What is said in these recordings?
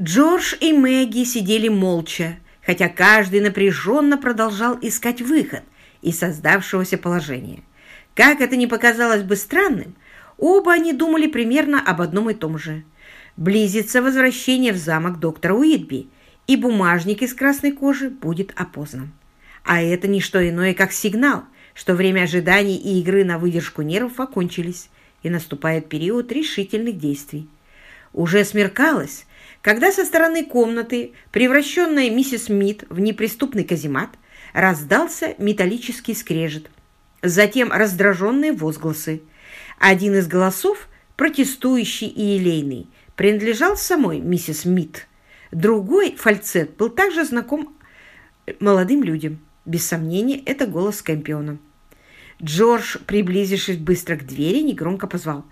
Джордж и Мэгги сидели молча, хотя каждый напряженно продолжал искать выход из создавшегося положения. Как это ни показалось бы странным, оба они думали примерно об одном и том же. Близится возвращение в замок доктора Уитби, и бумажник из красной кожи будет опознан. А это не что иное, как сигнал, что время ожиданий и игры на выдержку нервов окончились, и наступает период решительных действий. Уже смеркалось, когда со стороны комнаты, превращенная миссис Мид в неприступный каземат, раздался металлический скрежет. Затем раздраженные возгласы. Один из голосов, протестующий и елейный, принадлежал самой миссис Мид. Другой фальцет был также знаком молодым людям. Без сомнения, это голос Кэмпиона. Джордж, приблизившись быстро к двери, негромко позвал.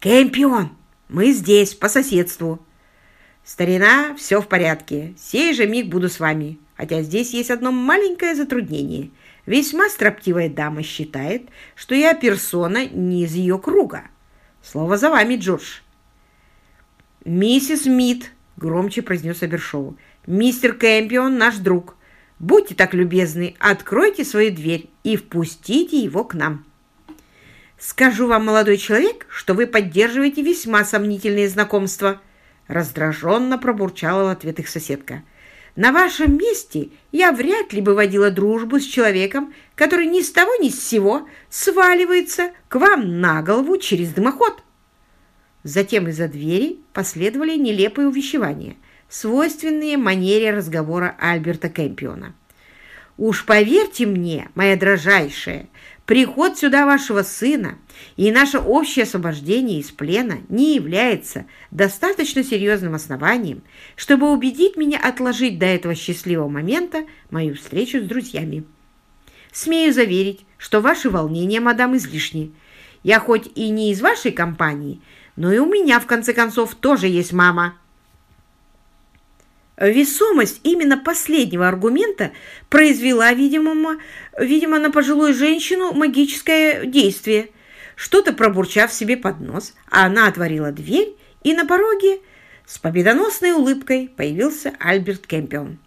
«Кэмпион, мы здесь, по соседству». «Старина, все в порядке. Сей же миг буду с вами. Хотя здесь есть одно маленькое затруднение. Весьма строптивая дама считает, что я персона не из ее круга. Слово за вами, Джордж». «Миссис Мид», — громче произнес Абершоу, — «мистер Кэмпион наш друг. Будьте так любезны, откройте свою дверь и впустите его к нам. Скажу вам, молодой человек, что вы поддерживаете весьма сомнительные знакомства. Раздраженно пробурчала в ответ их соседка. На вашем месте я вряд ли бы водила дружбу с человеком, который ни с того ни с сего сваливается к вам на голову через дымоход. Затем из-за двери последовали нелепые увещевания – свойственные манере разговора Альберта Кэмпиона. «Уж поверьте мне, моя дрожайшая, приход сюда вашего сына и наше общее освобождение из плена не является достаточно серьезным основанием, чтобы убедить меня отложить до этого счастливого момента мою встречу с друзьями. Смею заверить, что ваши волнения, мадам, излишни. Я хоть и не из вашей компании, но и у меня, в конце концов, тоже есть мама». Весомость именно последнего аргумента произвела, видимо, видимо, на пожилую женщину магическое действие. Что-то пробурчав себе под нос, она отворила дверь, и на пороге с победоносной улыбкой появился Альберт Кемпион.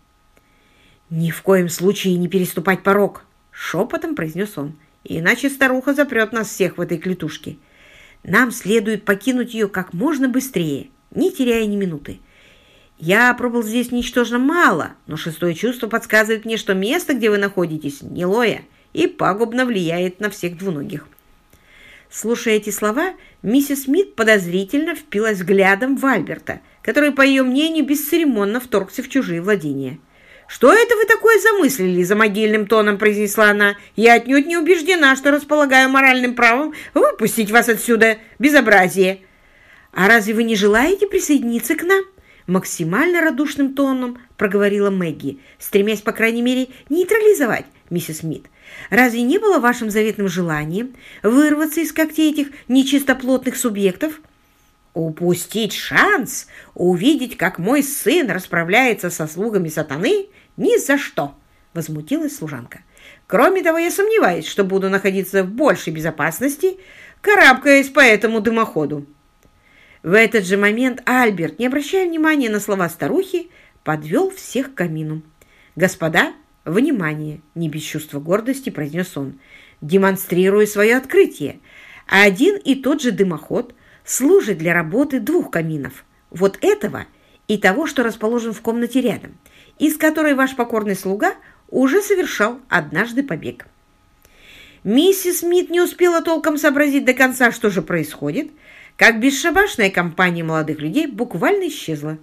«Ни в коем случае не переступать порог!» — шепотом произнес он. «Иначе старуха запрет нас всех в этой клетушке. Нам следует покинуть ее как можно быстрее, не теряя ни минуты. Я пробыл здесь ничтожно мало, но шестое чувство подсказывает мне, что место, где вы находитесь, нелое и пагубно влияет на всех двуногих. Слушая эти слова, миссис Смит подозрительно впилась взглядом в Альберта, который, по ее мнению, бесцеремонно вторгся в чужие владения. «Что это вы такое замыслили?» – за могильным тоном произнесла она. «Я отнюдь не убеждена, что располагаю моральным правом выпустить вас отсюда, безобразие!» «А разве вы не желаете присоединиться к нам?» Максимально радушным тоном проговорила Мэгги, стремясь, по крайней мере, нейтрализовать миссис Смит. «Разве не было вашим заветным желанием вырваться из когтей этих нечистоплотных субъектов?» «Упустить шанс увидеть, как мой сын расправляется со слугами сатаны? Ни за что!» — возмутилась служанка. «Кроме того, я сомневаюсь, что буду находиться в большей безопасности, карабкаясь по этому дымоходу». В этот же момент Альберт, не обращая внимания на слова старухи, подвел всех к камину. «Господа, внимание!» – не без чувства гордости произнес он, демонстрируя свое открытие. Один и тот же дымоход служит для работы двух каминов. Вот этого и того, что расположен в комнате рядом, из которой ваш покорный слуга уже совершал однажды побег. Миссис Смит не успела толком сообразить до конца, что же происходит – как бесшабашная компания молодых людей буквально исчезла.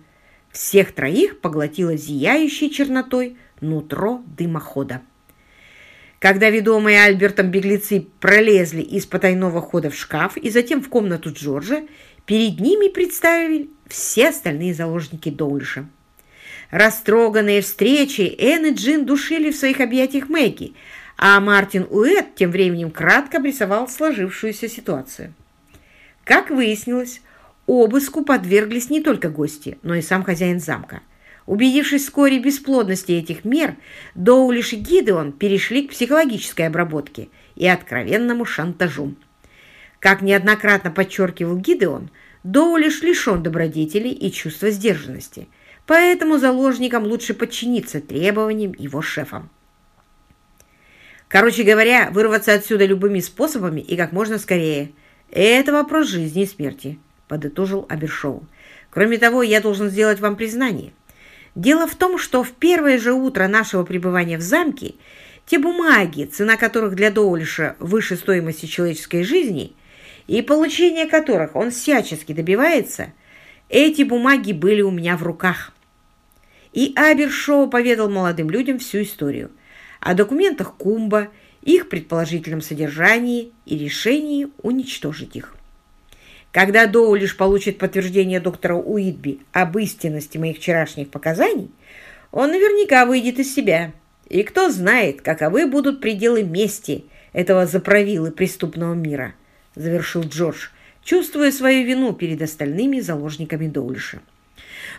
Всех троих поглотила зияющей чернотой нутро дымохода. Когда ведомые Альбертом беглецы пролезли из потайного хода в шкаф и затем в комнату Джорджа, перед ними представили все остальные заложники Доулиша. Растроганные встречи Энн и Джин душили в своих объятиях Мэгги, а Мартин Уэт тем временем кратко обрисовал сложившуюся ситуацию. Как выяснилось, обыску подверглись не только гости, но и сам хозяин замка. Убедившись вскоре бесплодности этих мер, Доулиш и Гидеон перешли к психологической обработке и откровенному шантажу. Как неоднократно подчеркивал Гидеон, Доулиш лишен добродетелей и чувства сдержанности, поэтому заложникам лучше подчиниться требованиям его шефам. Короче говоря, вырваться отсюда любыми способами и как можно скорее. Это вопрос жизни и смерти, подытожил Абершоу. Кроме того, я должен сделать вам признание. Дело в том, что в первое же утро нашего пребывания в замке те бумаги, цена которых для Доулиша выше стоимости человеческой жизни, и получение которых он всячески добивается, эти бумаги были у меня в руках. И Абершоу поведал молодым людям всю историю – о документах Кумба, их предположительном содержании и решении уничтожить их. Когда Доу лишь получит подтверждение доктора Уитби об истинности моих вчерашних показаний, он наверняка выйдет из себя. И кто знает, каковы будут пределы мести этого заправилы преступного мира, завершил Джордж, чувствуя свою вину перед остальными заложниками Доулиша.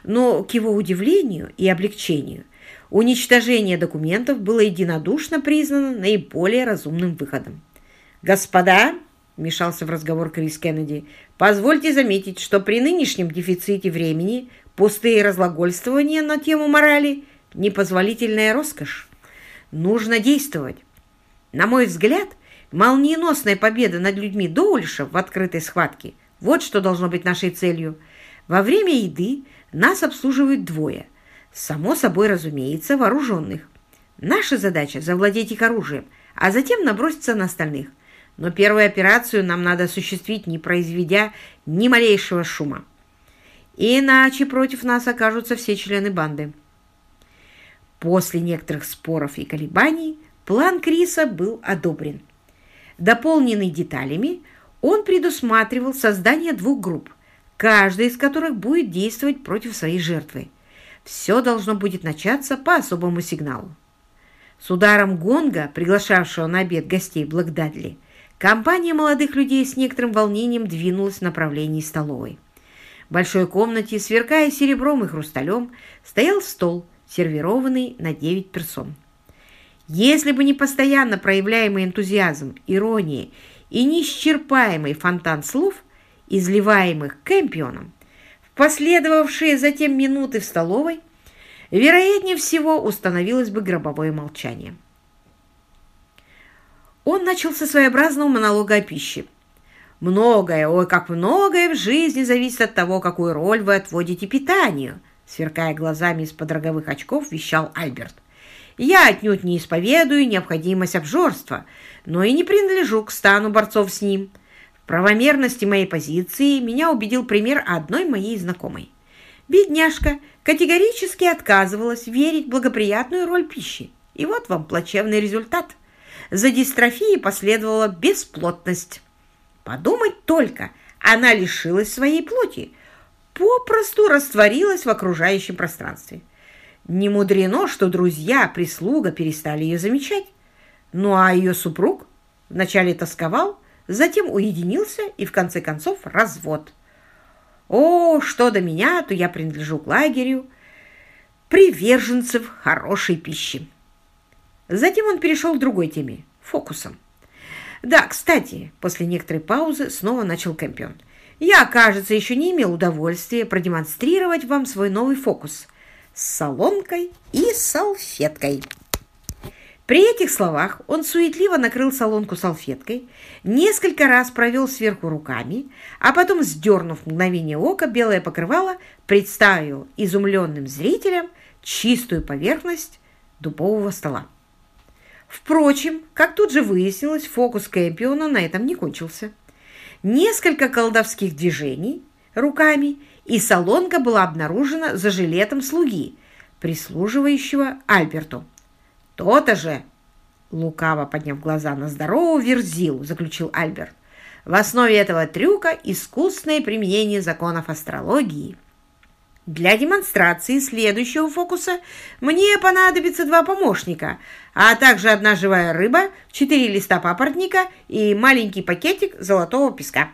Но, к его удивлению и облегчению, Уничтожение документов было единодушно признано наиболее разумным выходом. «Господа!» – вмешался в разговор Крис Кеннеди. «Позвольте заметить, что при нынешнем дефиците времени пустые разглагольствования на тему морали – непозволительная роскошь. Нужно действовать. На мой взгляд, молниеносная победа над людьми Доульша в открытой схватке – вот что должно быть нашей целью. Во время еды нас обслуживают двое – Само собой разумеется, вооруженных. Наша задача – завладеть их оружием, а затем наброситься на остальных. Но первую операцию нам надо осуществить, не произведя ни малейшего шума. Иначе против нас окажутся все члены банды. После некоторых споров и колебаний план Криса был одобрен. Дополненный деталями, он предусматривал создание двух групп, каждая из которых будет действовать против своей жертвы – все должно будет начаться по особому сигналу. С ударом гонга, приглашавшего на обед гостей Блэкдадли, компания молодых людей с некоторым волнением двинулась в направлении столовой. В большой комнате, сверкая серебром и хрусталем, стоял стол, сервированный на 9 персон. Если бы не постоянно проявляемый энтузиазм, ирония и неисчерпаемый фонтан слов, изливаемых Кэмпионом, последовавшие затем минуты в столовой, вероятнее всего установилось бы гробовое молчание. Он начал со своеобразного монолога о пище. «Многое, ой, как многое в жизни зависит от того, какую роль вы отводите питанию», сверкая глазами из-под роговых очков, вещал Альберт. «Я отнюдь не исповедую необходимость обжорства, но и не принадлежу к стану борцов с ним правомерности моей позиции меня убедил пример одной моей знакомой. Бедняжка категорически отказывалась верить в благоприятную роль пищи. И вот вам плачевный результат. За дистрофией последовала бесплотность. Подумать только, она лишилась своей плоти, попросту растворилась в окружающем пространстве. Не мудрено, что друзья, прислуга перестали ее замечать. Ну а ее супруг вначале тосковал, затем уединился и, в конце концов, развод. О, что до меня, то я принадлежу к лагерю приверженцев хорошей пищи. Затем он перешел к другой теме – фокусам. Да, кстати, после некоторой паузы снова начал Кэмпион. Я, кажется, еще не имел удовольствия продемонстрировать вам свой новый фокус с солонкой и салфеткой. При этих словах он суетливо накрыл солонку салфеткой, несколько раз провел сверху руками, а потом, сдернув мгновение ока, белое покрывало представил изумленным зрителям чистую поверхность дубового стола. Впрочем, как тут же выяснилось, фокус Кэмпиона на этом не кончился. Несколько колдовских движений руками, и солонка была обнаружена за жилетом слуги, прислуживающего Альберту. «То-то же!» Лукаво подняв глаза на здорового Верзилу, заключил Альберт. В основе этого трюка искусное применение законов астрологии. Для демонстрации следующего фокуса мне понадобится два помощника, а также одна живая рыба, четыре листа папоротника и маленький пакетик золотого песка.